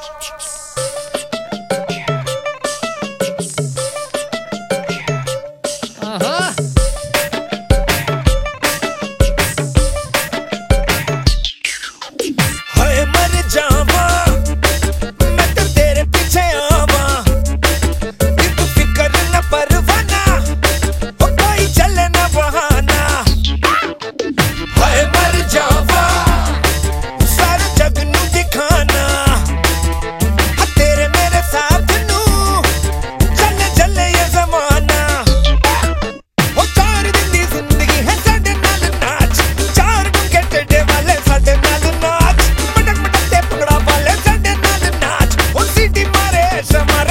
Shh, shh, shh. amarrar